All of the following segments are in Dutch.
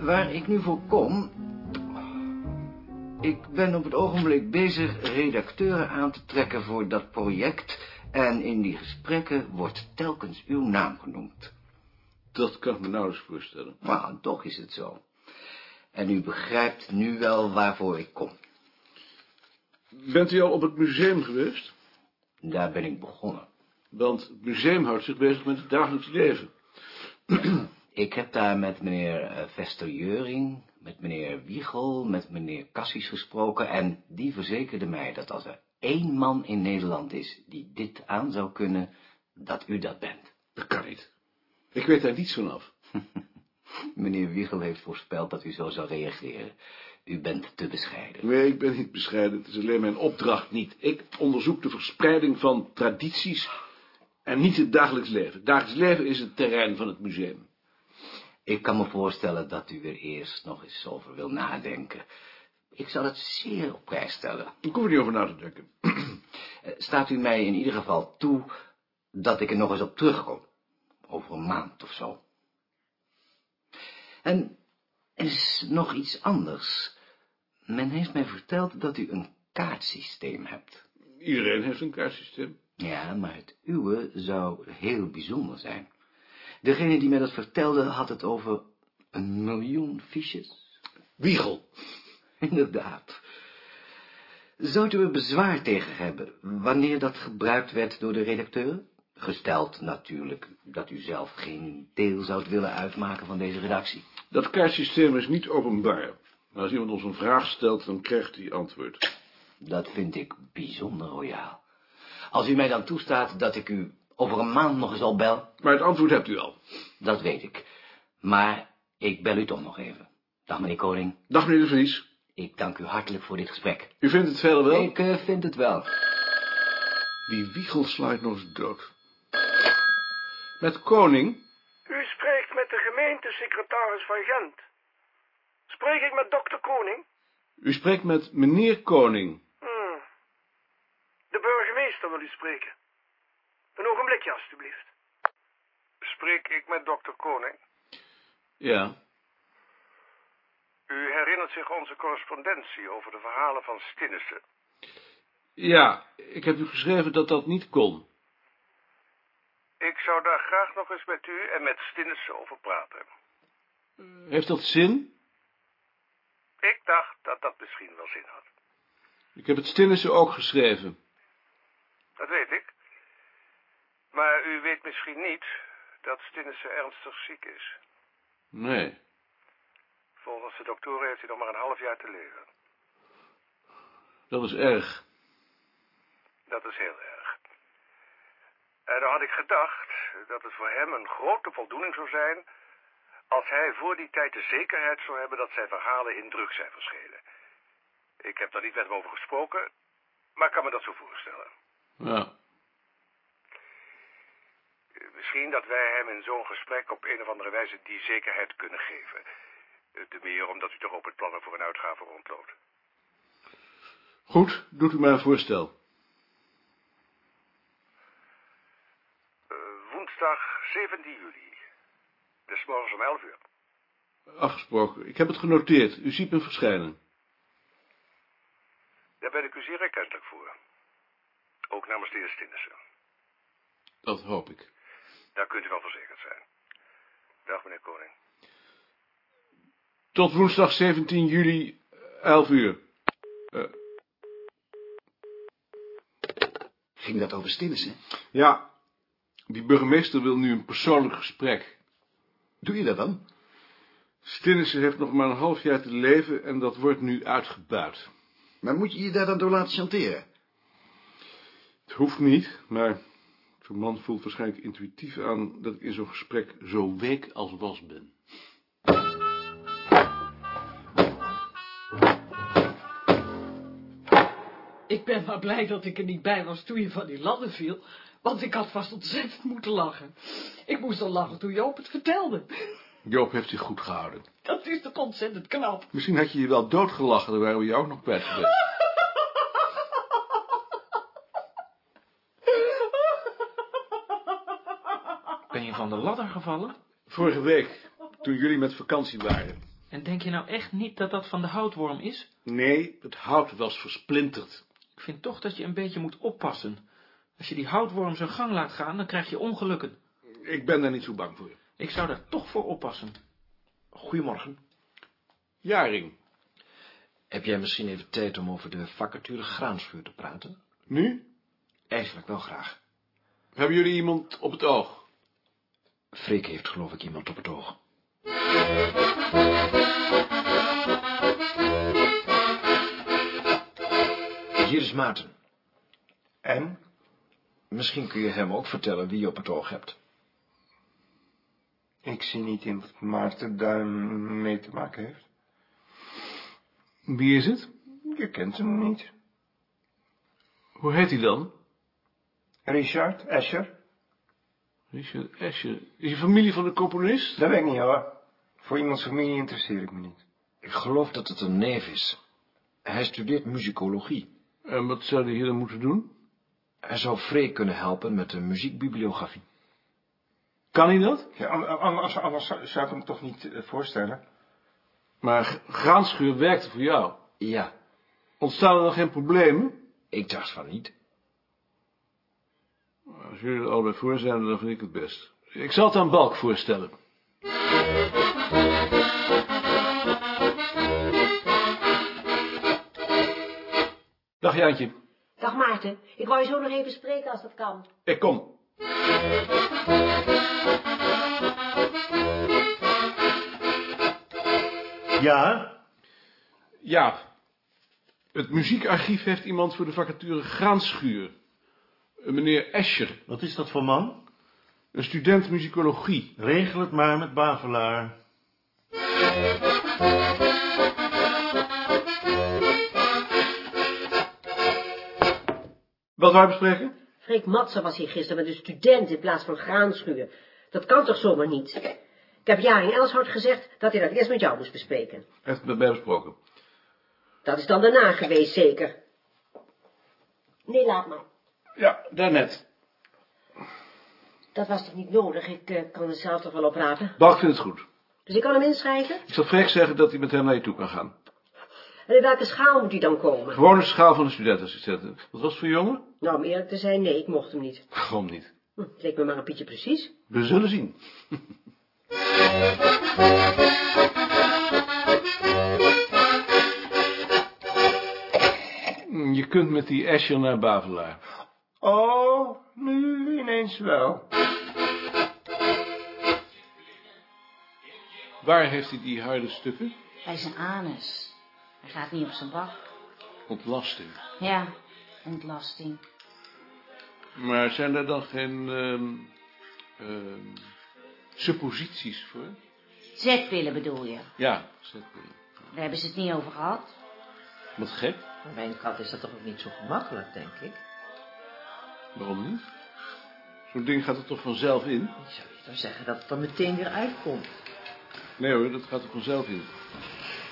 waar ik nu voor kom... Ik ben op het ogenblik bezig redacteuren aan te trekken voor dat project... en in die gesprekken wordt telkens uw naam genoemd. Dat kan ik me nauwelijks voorstellen. Maar toch is het zo. En u begrijpt nu wel waarvoor ik kom. Bent u al op het museum geweest? Daar ben ik begonnen. Want het museum houdt zich bezig met het dagelijks leven. Ik heb daar met meneer eh, Vester Jeuring, met meneer Wiegel, met meneer Cassis gesproken... en die verzekerde mij dat als er één man in Nederland is die dit aan zou kunnen, dat u dat bent. Dat kan niet. Ik weet daar niets van af. Meneer Wiegel heeft voorspeld dat u zo zou reageren. U bent te bescheiden. Nee, ik ben niet bescheiden. Het is alleen mijn opdracht niet. Ik onderzoek de verspreiding van tradities en niet het dagelijks leven. Het dagelijks leven is het terrein van het museum. Ik kan me voorstellen dat u er eerst nog eens over wil nadenken. Ik zal het zeer op prijs stellen. Ik hoef er niet over na te denken. Eh, Staat u mij in ieder geval toe dat ik er nog eens op terugkom? Over een maand of zo. En er is nog iets anders. Men heeft mij verteld dat u een kaartsysteem hebt. Iedereen heeft een kaartsysteem. Ja, maar het uwe zou heel bijzonder zijn. Degene die mij dat vertelde had het over een miljoen fiches. Wiegel. Inderdaad. Zou u er bezwaar tegen hebben wanneer dat gebruikt werd door de redacteur? Gesteld natuurlijk dat u zelf geen deel zou willen uitmaken van deze redactie. Dat kaartsysteem is niet openbaar. Maar als iemand ons een vraag stelt, dan krijgt hij antwoord. Dat vind ik bijzonder royaal. Als u mij dan toestaat dat ik u over een maand nog eens opbel, Maar het antwoord hebt u al. dat weet ik. Maar ik bel u toch nog even. Dag meneer Koning, Dag meneer de Vries. ik dank u hartelijk voor dit gesprek. U vindt het verder wel? Ik eh, vind het wel. Die Wiegel slaat nog eens dood. Met Koning? U spreekt met de gemeentesecretaris van Gent. Spreek ik met dokter Koning? U spreekt met meneer Koning. Hmm. De burgemeester wil u spreken. Een ogenblikje, alstublieft. Spreek ik met dokter Koning? Ja. U herinnert zich onze correspondentie over de verhalen van Stinnissen. Ja, ik heb u geschreven dat dat niet kon. Ik zou daar graag nog eens met u en met Stinnissen over praten. Heeft dat zin? Ik dacht dat dat misschien wel zin had. Ik heb het Stinnissen ook geschreven. Dat weet ik. Maar u weet misschien niet dat Stinnissen ernstig ziek is. Nee. Volgens de doktoren heeft hij nog maar een half jaar te leven. Dat is erg. Dat is heel erg. En dan had ik gedacht dat het voor hem een grote voldoening zou zijn... als hij voor die tijd de zekerheid zou hebben dat zijn verhalen in druk zijn verschenen. Ik heb daar niet met hem over gesproken, maar ik kan me dat zo voorstellen. Ja. Misschien dat wij hem in zo'n gesprek op een of andere wijze die zekerheid kunnen geven. Eh, Te meer omdat u toch ook met plannen voor een uitgave rondloopt. Goed, doet u mij een voorstel. Eh, woensdag 17 juli. Dus morgens om 11 uur. Afgesproken. Ik heb het genoteerd. U ziet me verschijnen. Daar ben ik u zeer erkentelijk voor. Ook namens de heer Stinnissen. Dat hoop ik. Daar kunt u wel verzekerd zijn. Dag, meneer Koning. Tot woensdag 17 juli, 11 uur. Eh, Ging dat over Stinnissen? ja, die burgemeester wil nu een persoonlijk gesprek. Doe je dat dan? Stinnissen heeft nog maar een half jaar te leven en dat wordt nu uitgebuit. Maar moet je je daar dan door laten chanteren? Het hoeft niet, maar zo'n man voelt waarschijnlijk intuïtief aan dat ik in zo'n gesprek zo week als was ben. Ik ben maar blij dat ik er niet bij was toen je van die ladder viel, want ik had vast ontzettend moeten lachen. Ik moest al lachen toen Joop het vertelde. Joop heeft zich goed gehouden. Dat is toch ontzettend knap. Misschien had je je wel doodgelachen, dan waren we je ook nog kwijt geweest. Ben je van de ladder gevallen? Vorige week, toen jullie met vakantie waren. En denk je nou echt niet dat dat van de houtworm is? Nee, het hout was versplinterd. Ik vind toch dat je een beetje moet oppassen. Als je die houtworm zijn gang laat gaan, dan krijg je ongelukken. Ik ben daar niet zo bang voor. Ik zou daar toch voor oppassen. Goedemorgen. Jaring, Heb jij misschien even tijd om over de vacature graanschuur te praten? nu? Eigenlijk wel graag. Hebben jullie iemand op het oog? Freek heeft geloof ik iemand op het oog. Hier is Maarten. En? Misschien kun je hem ook vertellen wie je op het oog hebt. Ik zie niet in wat Maarten daar mee te maken heeft. Wie is het? Je kent hem niet. Hoe heet hij dan? Richard Escher? Richard Escher. Is je familie van de componist? Dat weet ik niet hoor. Voor iemands familie interesseer ik me niet. Ik geloof dat het een neef is. Hij studeert muzikologie. En wat zou hij hier dan moeten doen? Hij zou Freek kunnen helpen met de muziekbibliografie. Kan hij dat? Ja, an- anders, anders zou ik hem toch niet eh, voorstellen. Maar Graanschuur werkte voor jou. Ja, Ontstaan er dan geen problemen? ik dacht van niet. Als jullie er allebei voor zijn, dan vind ik het best. Ik zal het aan Balk voorstellen. Dag Jaantje, Dag Maarten, ik wou je zo nog even spreken als dat kan. ik kom. Ja? Ja, het muziekarchief heeft iemand voor de vacature Graanschuur. Een meneer Escher, Wat is dat voor man? een student muzikologie. Regel het maar met Bavelaar. Wat wij bespreken? Freek Matsen was hier gisteren met een student in plaats van graanschuur. Dat kan toch zomaar niet? Ik heb Jaring Elshout gezegd dat hij dat eerst met jou moest bespreken. Heeft het met mij besproken. Dat is dan daarna geweest, zeker. Nee, laat maar. Ja, daarnet. Dat was toch niet nodig? Ik eh, kan het zelf toch wel oprapen. Balk vindt het goed. Dus ik kan hem inschrijven? Ik zal Freek zeggen dat hij met hem naar je toe kan gaan. En in welke schaal moet hij dan komen? Gewone schaal van de studentenassistenten. Wat was het voor jongen? Nou, om eerlijk te zijn, nee, ik mocht hem niet. Waarom niet? Hm, het leek me maar een pietje precies. We zullen zien. Je kunt met die Escher naar Bavelaar. Oh, nu ineens wel. Waar heeft hij die harde stukken? Bij zijn anus. Hij gaat niet op zijn bak. Ontlasting. Ja, ontlasting. Maar zijn er dan geen ehm, ehm, supposities voor? Zetpillen bedoel je? Ja, zetpillen. Daar hebben ze het niet over gehad. Wat gek. Voor mijn kat is dat toch ook niet zo gemakkelijk, denk ik. Waarom niet? Zo'n ding gaat er toch vanzelf in? Ik zou je dan zeggen dat het er meteen weer uitkomt. Nee hoor, dat gaat er vanzelf in.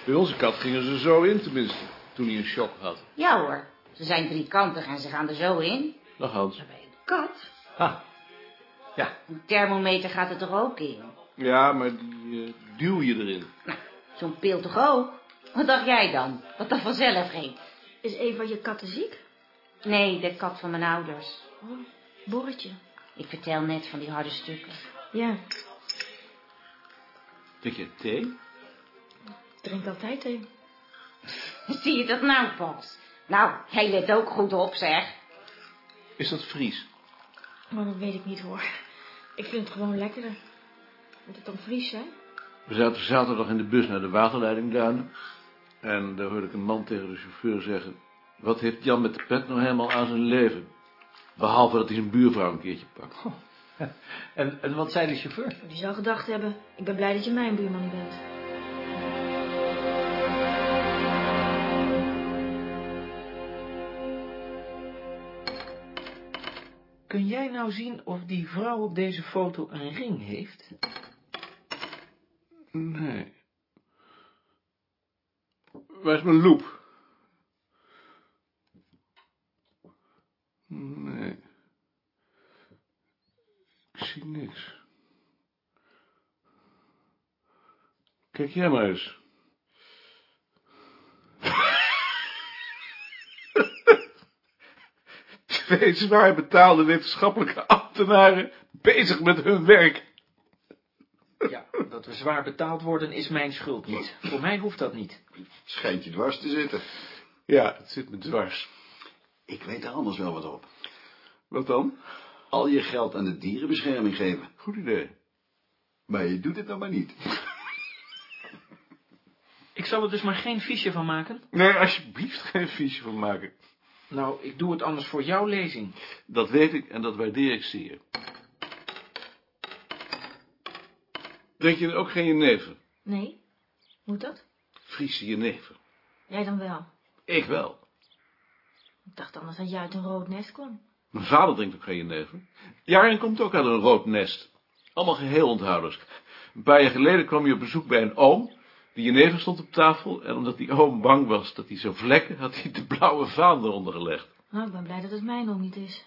Bij onze kat gingen ze zo in tenminste, toen hij een shock had. Ja hoor, ze zijn driekantig en ze gaan er zo in. Dag Hans. Bij een kat? Ah, Een thermometer gaat er toch ook in? Ja, maar die eh, duw je erin. Zo'n pil toch ook? Wat dacht jij dan? Dat dat vanzelf ging? Is een van je katten ziek? Nee, de kat van mijn ouders. Oh, Borretje. Ik vertel net van die harde stukken. Ja, Drink je thee? ik drink altijd thee. Zie je dat nou pas? Nou, jij let ook goed op, zeg. Is dat Fries? Maar dat weet ik niet hoor. Ik vind het gewoon lekkerder. Moet het dan Fries zijn? We zaten zaterdag in de bus naar de waterleidingduinen. En daar hoorde ik een man tegen de chauffeur zeggen... Wat heeft Jan met de pet nou helemaal aan zijn leven? Behalve dat hij zijn buurvrouw een keertje pakt. en, en wat zei de chauffeur? Die zou gedacht hebben, ik ben blij dat je mijn buurman niet bent. Kun jij nou zien of die vrouw op deze foto een ring heeft? Nee. Waar is mijn loep? Nee. Ik zie niks. Kijk jij maar eens. Twee zwaar betaalde wetenschappelijke ambtenaren bezig met hun werk. Ja, dat we zwaar betaald worden is mijn schuld niet. Voor mij hoeft dat niet. Schijnt je dwars te zitten. Ja, het zit me dwars. Ik weet er anders wel wat op. Wat dan? Al je geld aan de dierenbescherming geven. Goed idee. Maar je doet het dan maar niet. Ik zal er dus maar geen fiche van maken? Nee, alsjeblieft geen fiche van maken. Nou, ik doe het anders voor jouw lezing. Dat weet ik en dat waardeer ik zeer. Drink je er ook geen jenever? Nee. Moet dat? Friese jenever. Jij dan wel? Ik wel. Ik dacht anders dat jij uit een rood nest kwam. Mijn vader drinkt ook geen jenever. Jaren komt ook uit een rood nest. Allemaal geheel onthouders. Een paar jaar geleden kwam hij op bezoek bij een oom. Die jenever stond op tafel. En omdat die oom bang was dat hij zou vlekken, had hij de blauwe vaan eronder gelegd. Nou, ik ben blij dat het mijn oom niet is.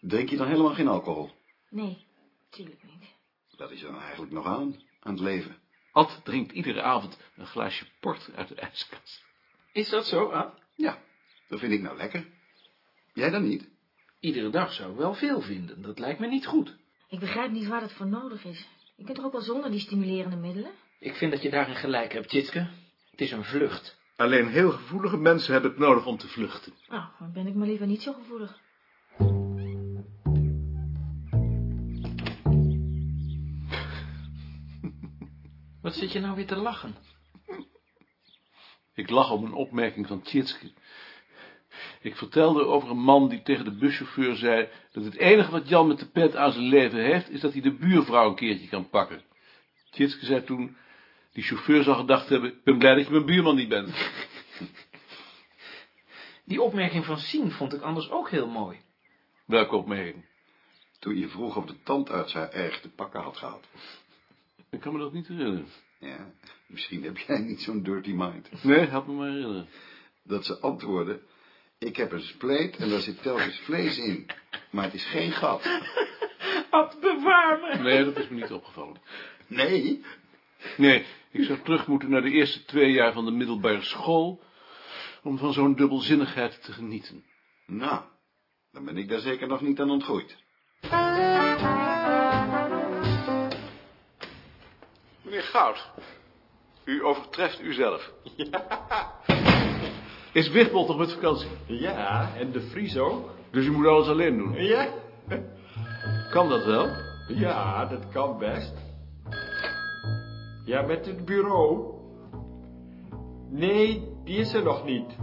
Drink je dan helemaal geen alcohol? Nee, tuurlijk niet. Dat is je dan eigenlijk nog aan, aan het leven. Ad drinkt iedere avond een glaasje port uit de ijskast. Is dat zo, Ad? Ja, dat vind ik nou lekker. Jij dan niet? Iedere dag zou ik wel veel vinden. Dat lijkt me niet goed. Ik begrijp niet waar dat voor nodig is. Je kunt toch ook wel zonder die stimulerende middelen? Ik vind dat je daarin gelijk hebt, Tjitske. Het is een vlucht. Alleen heel gevoelige mensen hebben het nodig om te vluchten. Nou, dan ben ik maar liever niet zo gevoelig. Wat zit je nou weer te lachen? Ik lach om een opmerking van Tjitske. Ik vertelde over een man die tegen de buschauffeur zei dat het enige wat Jan met de pet aan zijn leven heeft, is dat hij de buurvrouw een keertje kan pakken. Tjitske zei toen, die chauffeur zal gedacht hebben, ik ben blij dat je mijn buurman niet bent. Die opmerking van Sien vond ik anders ook heel mooi. Welke opmerking? Toen je vroeg of de tandarts haar erg te pakken had gehad. Ik kan me dat niet herinneren. Ja, misschien heb jij niet zo'n dirty mind. Nee, help me maar herinneren. Dat ze antwoordde, ik heb een spleet en daar zit telkens vlees in. Maar het is geen gat. Ad, bewaar me. Nee, dat is me niet opgevallen. Nee? Nee, ik zou terug moeten naar de eerste twee jaar van de middelbare school, om van zo'n dubbelzinnigheid te genieten. Nou, dan ben ik daar zeker nog niet aan ontgroeid. Meneer Goud, u overtreft uzelf. Is Wichtbold nog met vakantie? Ja, en de Fries ook. Dus u moet alles alleen doen? Ja? Kan dat wel? Ja, dat kan best. Ja, met het bureau? Nee, die is er nog niet.